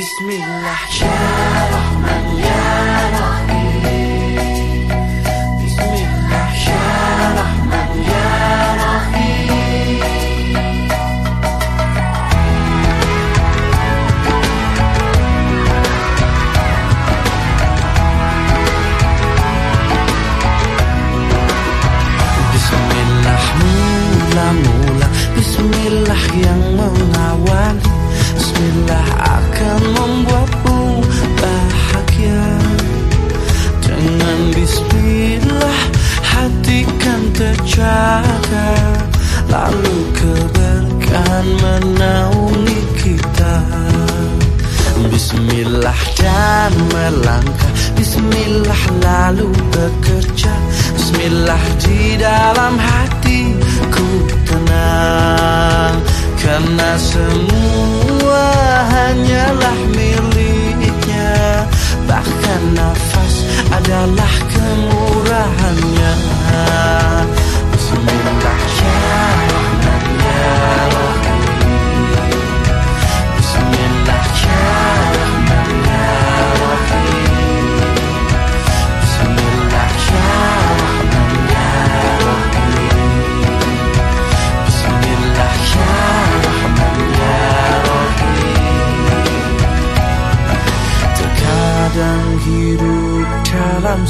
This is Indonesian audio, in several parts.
Bismillah ya Rahman ya Rahim Bismillah ya Rahman ya Rahim Bismillah mula-mula Bismillah yang mengawali dan melangkah. Bismillah lalu bekerja. Bismillah di dalam hatiku tenang. Karena semua hanyalah miliknya. Bahkan nafas adalah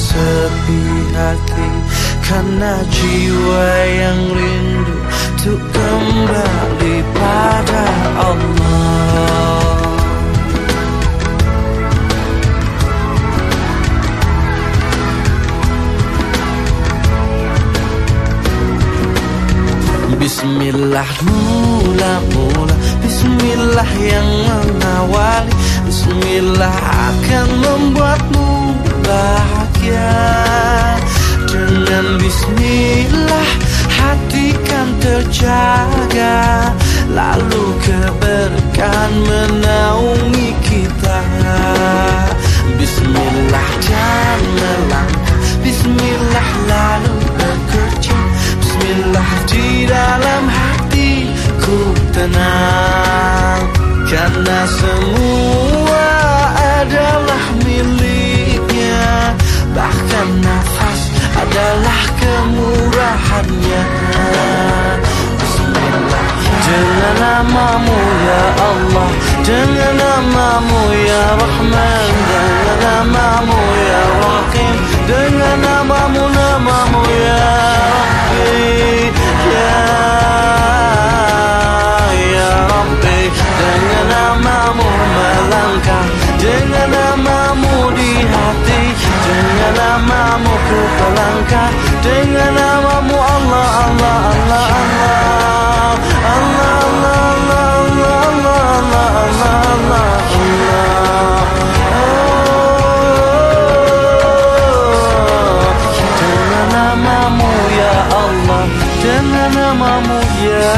sepi hati Karena jiwa yang rindu Untuk kembali pada Allah. Bismillah mula-mula. Bismillah yang mengawali. Bismillah akan membuatmu terjaga Lalu keberkahan menaungi kita. Bismillah dan melangkah Bismillah lalu bekerja. Bismillah di dalam hatiku tenang. Karena semua namamu ya Allah. Dengan namamu ya Rahman. Dengan namamu ya Rahim Dengan namamu namamu ya Rabbi. Ya Ya Rabbi. Dengan namamu melangkah. Dengan namamu di hati. Dengan namamu ku pelangkah. Dengan namamu Allah Allah Allah Allah.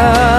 love